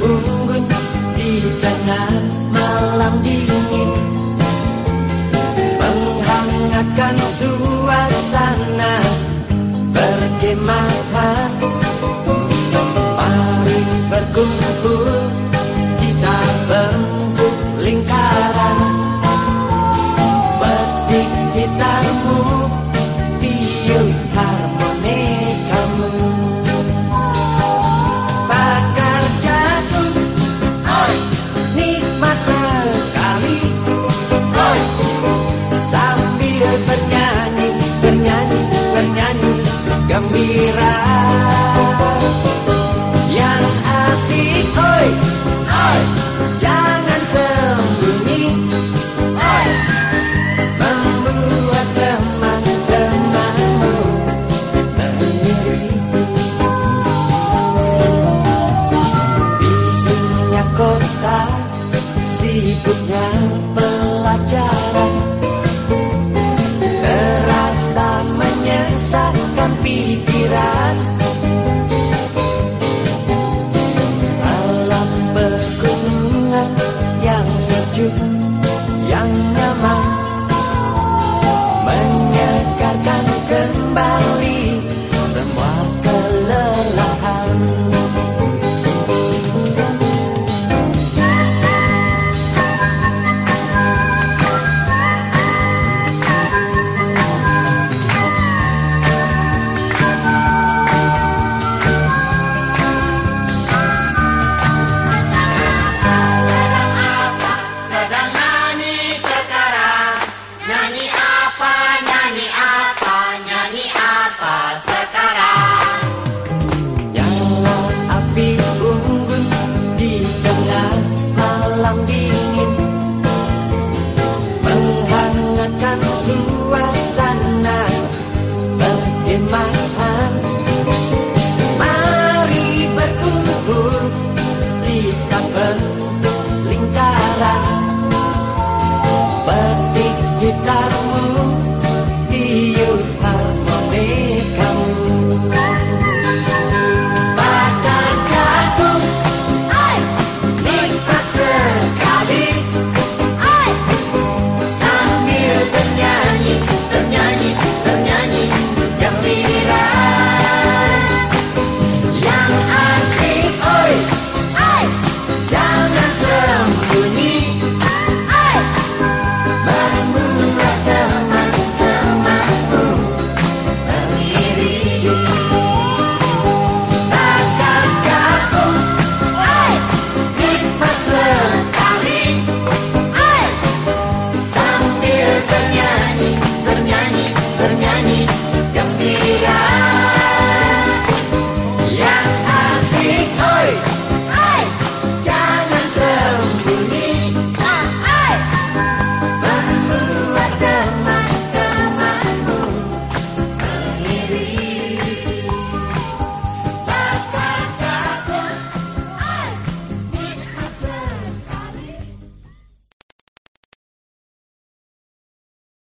unggun di tengah malam dingin. Menghangatkan suasana. Berkemah gembira.